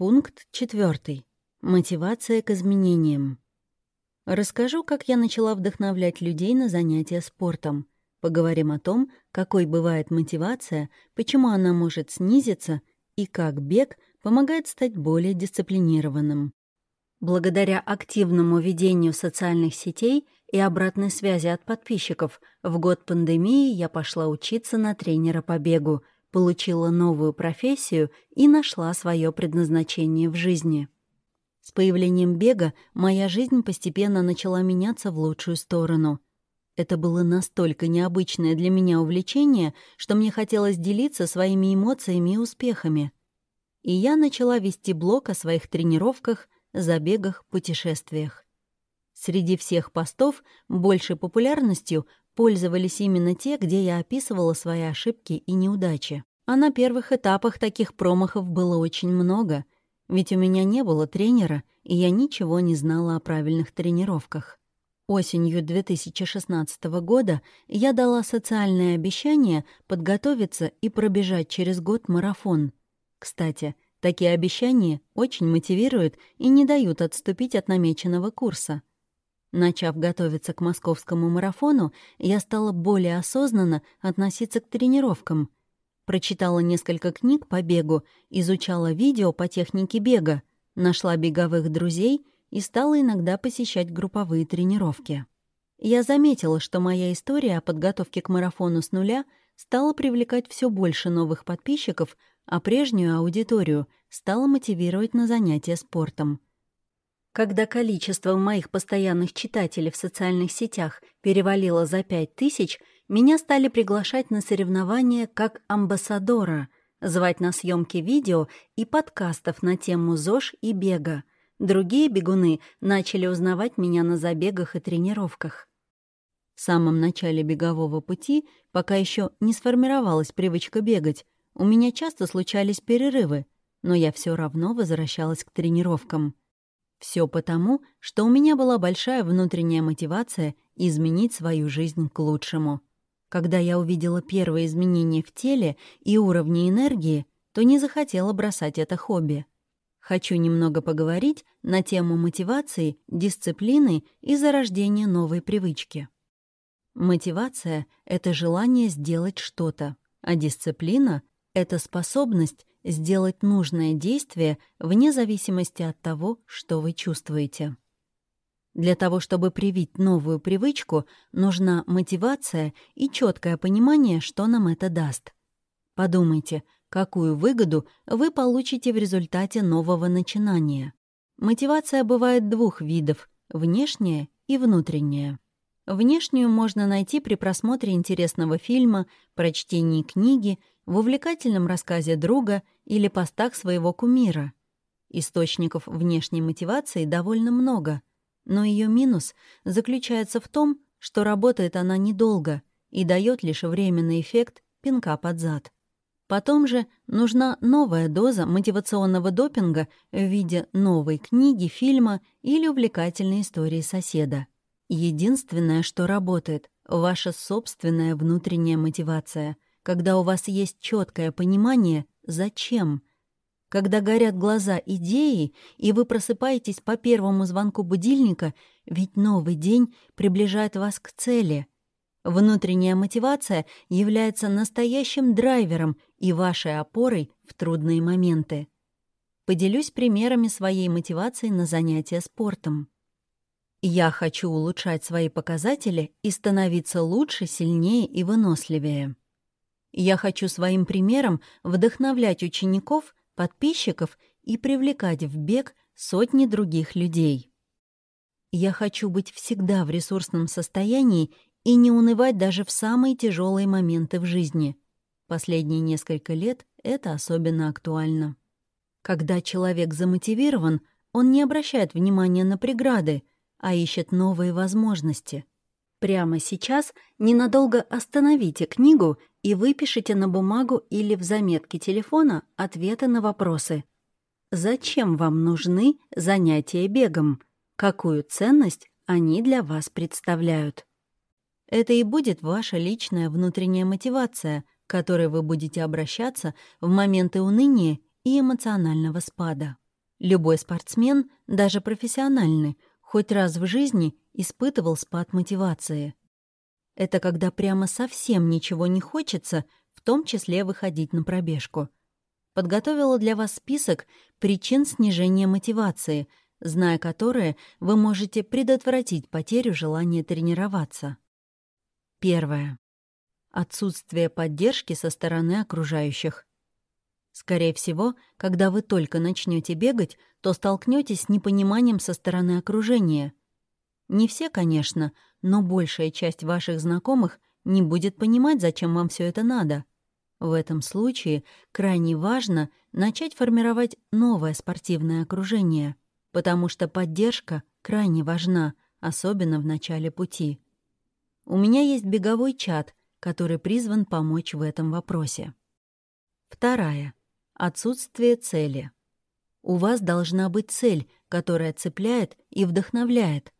Пункт четвертый. Мотивация к изменениям. Расскажу, как я начала вдохновлять людей на занятия спортом. Поговорим о том, какой бывает мотивация, почему она может снизиться и как бег помогает стать более дисциплинированным. Благодаря активному ведению социальных сетей и обратной связи от подписчиков в год пандемии я пошла учиться на тренера по бегу, получила новую профессию и нашла свое предназначение в жизни. С появлением бега моя жизнь постепенно начала меняться в лучшую сторону. Это было настолько необычное для меня увлечение, что мне хотелось делиться своими эмоциями и успехами. И я начала вести блог о своих тренировках, забегах, путешествиях. Среди всех постов большей популярностью пользовались именно те, где я описывала свои ошибки и неудачи. А на первых этапах таких промахов было очень много, ведь у меня не было тренера, и я ничего не знала о правильных тренировках. Осенью 2016 года я дала социальное обещание подготовиться и пробежать через год марафон. Кстати, такие обещания очень мотивируют и не дают отступить от намеченного курса. Начав готовиться к московскому марафону, я стала более осознанно относиться к тренировкам. Прочитала несколько книг по бегу, изучала видео по технике бега, нашла беговых друзей и стала иногда посещать групповые тренировки. Я заметила, что моя история о подготовке к марафону с нуля стала привлекать все больше новых подписчиков, а прежнюю аудиторию стала мотивировать на занятия спортом. Когда количество моих постоянных читателей в социальных сетях перевалило за пять тысяч, меня стали приглашать на соревнования как амбассадора, звать на съемки видео и подкастов на тему ЗОЖ и бега. Другие бегуны начали узнавать меня на забегах и тренировках. В самом начале бегового пути, пока еще не сформировалась привычка бегать, у меня часто случались перерывы, но я все равно возвращалась к тренировкам. Все потому, что у меня была большая внутренняя мотивация изменить свою жизнь к лучшему. Когда я увидела первые изменения в теле и уровне энергии, то не захотела бросать это хобби. Хочу немного поговорить на тему мотивации, дисциплины и зарождения новой привычки. Мотивация — это желание сделать что-то, а дисциплина — это способность сделать нужное действие вне зависимости от того, что вы чувствуете. Для того, чтобы привить новую привычку, нужна мотивация и четкое понимание, что нам это даст. Подумайте, какую выгоду вы получите в результате нового начинания. Мотивация бывает двух видов — внешняя и внутренняя. Внешнюю можно найти при просмотре интересного фильма, прочтении книги в увлекательном рассказе друга или постах своего кумира. Источников внешней мотивации довольно много, но ее минус заключается в том, что работает она недолго и дает лишь временный эффект пинка под зад. Потом же нужна новая доза мотивационного допинга в виде новой книги, фильма или увлекательной истории соседа. Единственное, что работает — ваша собственная внутренняя мотивация — когда у вас есть четкое понимание «зачем?», когда горят глаза идеи, и вы просыпаетесь по первому звонку будильника, ведь новый день приближает вас к цели. Внутренняя мотивация является настоящим драйвером и вашей опорой в трудные моменты. Поделюсь примерами своей мотивации на занятия спортом. Я хочу улучшать свои показатели и становиться лучше, сильнее и выносливее. Я хочу своим примером вдохновлять учеников, подписчиков и привлекать в бег сотни других людей. Я хочу быть всегда в ресурсном состоянии и не унывать даже в самые тяжелые моменты в жизни. Последние несколько лет это особенно актуально. Когда человек замотивирован, он не обращает внимания на преграды, а ищет новые возможности. Прямо сейчас ненадолго остановите книгу и выпишите на бумагу или в заметке телефона ответы на вопросы. Зачем вам нужны занятия бегом? Какую ценность они для вас представляют? Это и будет ваша личная внутренняя мотивация, к которой вы будете обращаться в моменты уныния и эмоционального спада. Любой спортсмен, даже профессиональный, хоть раз в жизни испытывал спад мотивации. Это когда прямо совсем ничего не хочется, в том числе выходить на пробежку. Подготовила для вас список причин снижения мотивации, зная которые, вы можете предотвратить потерю желания тренироваться. Первое. Отсутствие поддержки со стороны окружающих. Скорее всего, когда вы только начнете бегать, то столкнетесь с непониманием со стороны окружения. Не все, конечно, но большая часть ваших знакомых не будет понимать, зачем вам все это надо. В этом случае крайне важно начать формировать новое спортивное окружение, потому что поддержка крайне важна, особенно в начале пути. У меня есть беговой чат, который призван помочь в этом вопросе. Вторая. Отсутствие цели. У вас должна быть цель, которая цепляет и вдохновляет,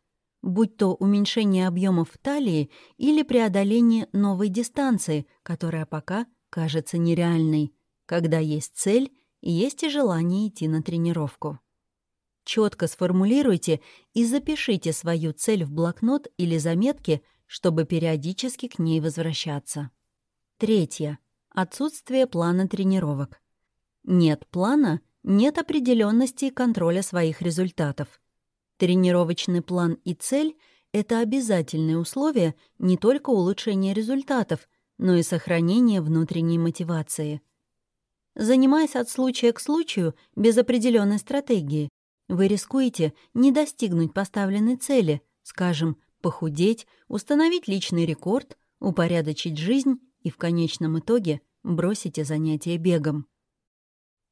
будь то уменьшение объемов талии или преодоление новой дистанции, которая пока кажется нереальной, когда есть цель есть и желание идти на тренировку. Четко сформулируйте и запишите свою цель в блокнот или заметки, чтобы периодически к ней возвращаться. Третье. Отсутствие плана тренировок. Нет плана — нет определенности и контроля своих результатов. Тренировочный план и цель — это обязательные условия не только улучшения результатов, но и сохранения внутренней мотивации. Занимаясь от случая к случаю без определенной стратегии, вы рискуете не достигнуть поставленной цели, скажем, похудеть, установить личный рекорд, упорядочить жизнь и в конечном итоге бросите занятия бегом.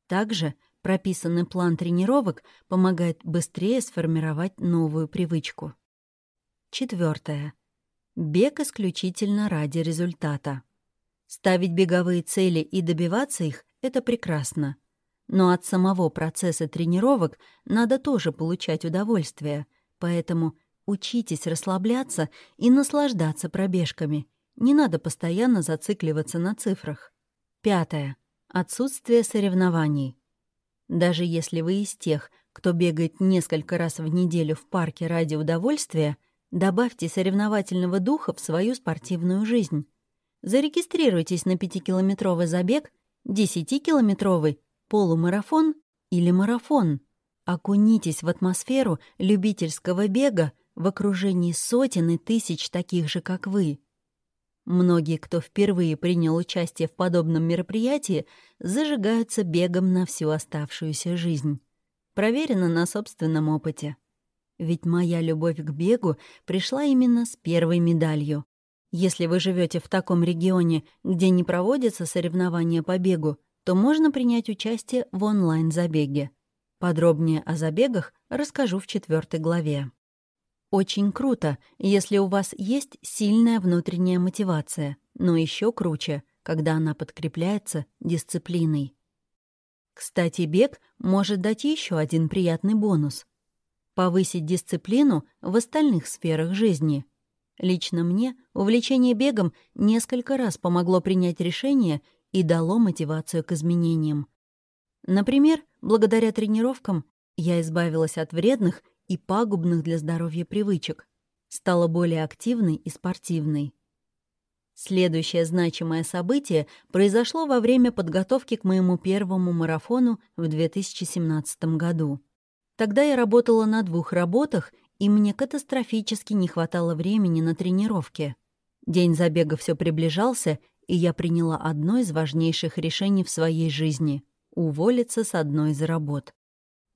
Также прописанный план тренировок помогает быстрее сформировать новую привычку. Четвертое. Бег исключительно ради результата. Ставить беговые цели и добиваться их — это прекрасно. Но от самого процесса тренировок надо тоже получать удовольствие, поэтому учитесь расслабляться и наслаждаться пробежками. Не надо постоянно зацикливаться на цифрах. Пятое. Отсутствие соревнований. Даже если вы из тех, кто бегает несколько раз в неделю в парке ради удовольствия, добавьте соревновательного духа в свою спортивную жизнь. Зарегистрируйтесь на пятикилометровый забег, десятикилометровый, полумарафон или марафон. Окунитесь в атмосферу любительского бега в окружении сотен и тысяч таких же, как вы. Многие, кто впервые принял участие в подобном мероприятии, зажигаются бегом на всю оставшуюся жизнь. Проверено на собственном опыте. Ведь моя любовь к бегу пришла именно с первой медалью. Если вы живете в таком регионе, где не проводятся соревнования по бегу, то можно принять участие в онлайн-забеге. Подробнее о забегах расскажу в четвертой главе. Очень круто, если у вас есть сильная внутренняя мотивация, но еще круче, когда она подкрепляется дисциплиной. Кстати, бег может дать еще один приятный бонус — повысить дисциплину в остальных сферах жизни. Лично мне увлечение бегом несколько раз помогло принять решение и дало мотивацию к изменениям. Например, благодаря тренировкам я избавилась от вредных и пагубных для здоровья привычек, стала более активной и спортивной. Следующее значимое событие произошло во время подготовки к моему первому марафону в 2017 году. Тогда я работала на двух работах, и мне катастрофически не хватало времени на тренировки. День забега все приближался, и я приняла одно из важнейших решений в своей жизни — уволиться с одной из работ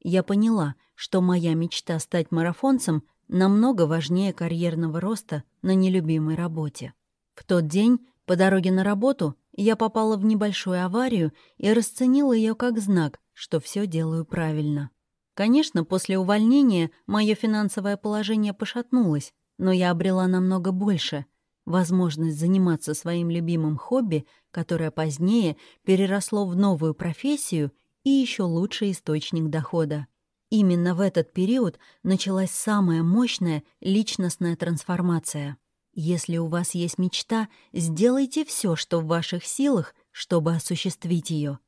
я поняла, что моя мечта стать марафонцем намного важнее карьерного роста на нелюбимой работе. В тот день, по дороге на работу, я попала в небольшую аварию и расценила ее как знак, что все делаю правильно. Конечно, после увольнения мое финансовое положение пошатнулось, но я обрела намного больше — возможность заниматься своим любимым хобби, которое позднее переросло в новую профессию и еще лучший источник дохода. Именно в этот период началась самая мощная личностная трансформация. Если у вас есть мечта, сделайте все, что в ваших силах, чтобы осуществить ее.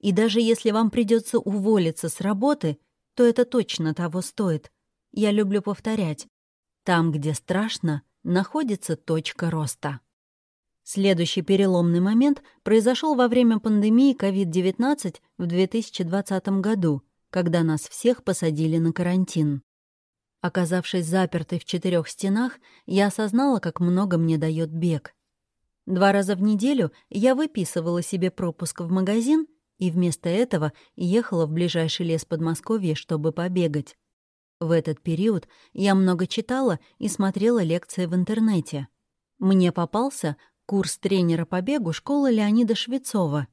И даже если вам придется уволиться с работы, то это точно того стоит. Я люблю повторять. Там, где страшно, находится точка роста. Следующий переломный момент произошел во время пандемии COVID-19 в 2020 году, когда нас всех посадили на карантин. Оказавшись запертой в четырех стенах, я осознала, как много мне дает бег. Два раза в неделю я выписывала себе пропуск в магазин и вместо этого ехала в ближайший лес Подмосковья, чтобы побегать. В этот период я много читала и смотрела лекции в интернете. Мне попался курс тренера по бегу школы Леонида Швецова,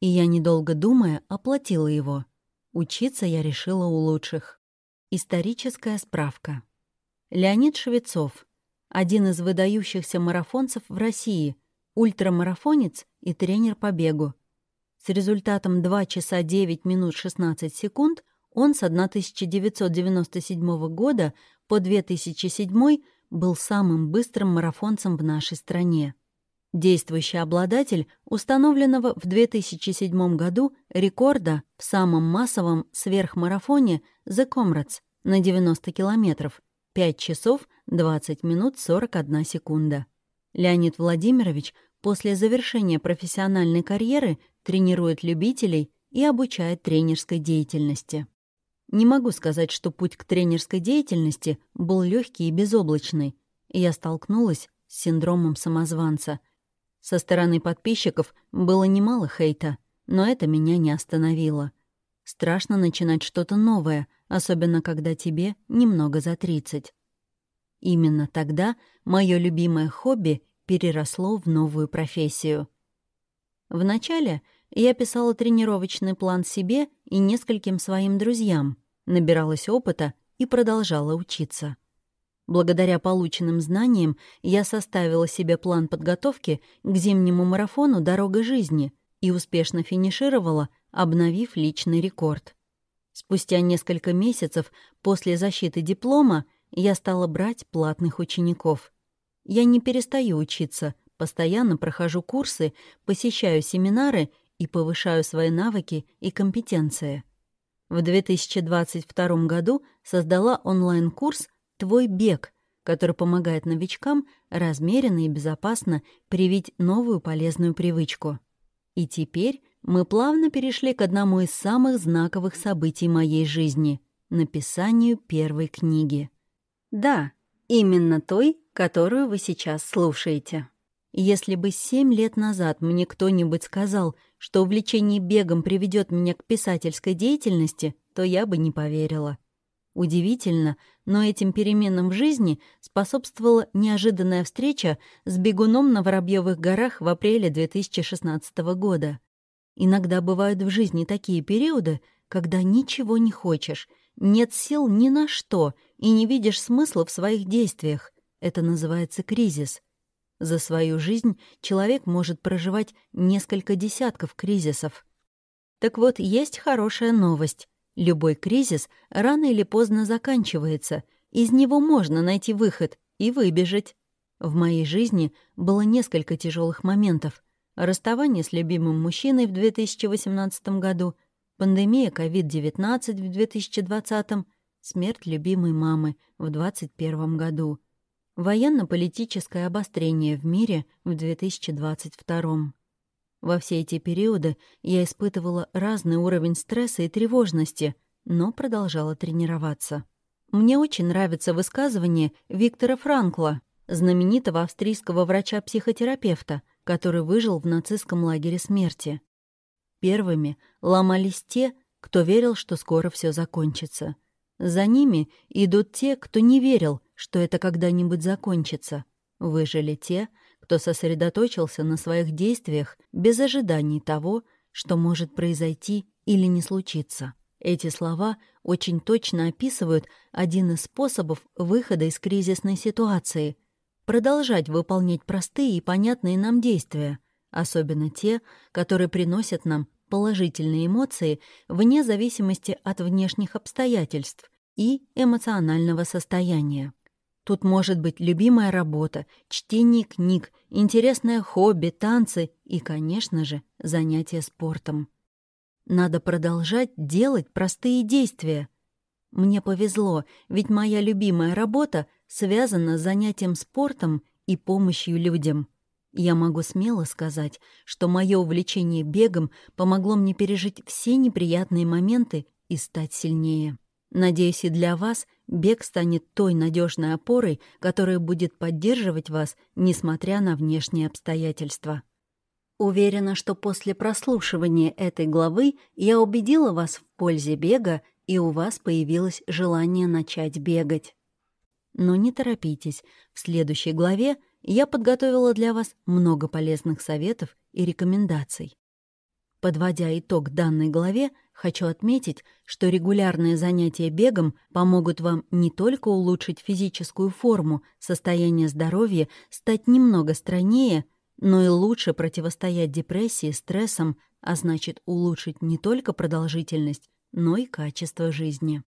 и я, недолго думая, оплатила его. Учиться я решила у лучших. Историческая справка. Леонид Швецов — один из выдающихся марафонцев в России, ультрамарафонец и тренер по бегу. С результатом 2 часа 9 минут 16 секунд он с 1997 года по 2007 был самым быстрым марафонцем в нашей стране. Действующий обладатель установленного в 2007 году рекорда в самом массовом сверхмарафоне The Comrades на 90 километров 5 часов 20 минут 41 секунда. Леонид Владимирович после завершения профессиональной карьеры тренирует любителей и обучает тренерской деятельности. Не могу сказать, что путь к тренерской деятельности был легкий и безоблачный. Я столкнулась с синдромом самозванца. Со стороны подписчиков было немало хейта, но это меня не остановило. Страшно начинать что-то новое, особенно когда тебе немного за 30. Именно тогда мое любимое хобби переросло в новую профессию. Вначале я писала тренировочный план себе и нескольким своим друзьям, набиралась опыта и продолжала учиться. Благодаря полученным знаниям я составила себе план подготовки к зимнему марафону «Дорога жизни» и успешно финишировала, обновив личный рекорд. Спустя несколько месяцев после защиты диплома я стала брать платных учеников. Я не перестаю учиться, постоянно прохожу курсы, посещаю семинары и повышаю свои навыки и компетенции. В 2022 году создала онлайн-курс «Твой бег», который помогает новичкам размеренно и безопасно привить новую полезную привычку. И теперь мы плавно перешли к одному из самых знаковых событий моей жизни — написанию первой книги. Да, именно той, которую вы сейчас слушаете. Если бы семь лет назад мне кто-нибудь сказал, что увлечение бегом приведет меня к писательской деятельности, то я бы не поверила. Удивительно, но этим переменам в жизни способствовала неожиданная встреча с бегуном на Воробьевых горах в апреле 2016 года. Иногда бывают в жизни такие периоды, когда ничего не хочешь, нет сил ни на что и не видишь смысла в своих действиях. Это называется кризис — за свою жизнь человек может проживать несколько десятков кризисов. Так вот, есть хорошая новость. Любой кризис рано или поздно заканчивается, из него можно найти выход и выбежать. В моей жизни было несколько тяжелых моментов. Расставание с любимым мужчиной в 2018 году, пандемия COVID-19 в 2020, смерть любимой мамы в 2021 году — Военно-политическое обострение в мире в 2022. Во все эти периоды я испытывала разный уровень стресса и тревожности, но продолжала тренироваться. Мне очень нравится высказывание Виктора Франкла, знаменитого австрийского врача-психотерапевта, который выжил в нацистском лагере смерти. Первыми ломались те, кто верил, что скоро все закончится. За ними идут те, кто не верил, что это когда-нибудь закончится. Выжили те, кто сосредоточился на своих действиях без ожиданий того, что может произойти или не случиться. Эти слова очень точно описывают один из способов выхода из кризисной ситуации — продолжать выполнять простые и понятные нам действия, особенно те, которые приносят нам положительные эмоции вне зависимости от внешних обстоятельств и эмоционального состояния. Тут может быть любимая работа, чтение книг, интересное хобби, танцы и, конечно же, занятия спортом. Надо продолжать делать простые действия. Мне повезло, ведь моя любимая работа связана с занятием спортом и помощью людям. Я могу смело сказать, что мое увлечение бегом помогло мне пережить все неприятные моменты и стать сильнее. Надеюсь, и для вас бег станет той надежной опорой, которая будет поддерживать вас, несмотря на внешние обстоятельства. Уверена, что после прослушивания этой главы я убедила вас в пользе бега, и у вас появилось желание начать бегать. Но не торопитесь, в следующей главе я подготовила для вас много полезных советов и рекомендаций. Подводя итог данной главе, хочу отметить, что регулярные занятия бегом помогут вам не только улучшить физическую форму, состояние здоровья, стать немного стройнее — но и лучше противостоять депрессии, стрессам, а значит улучшить не только продолжительность, но и качество жизни.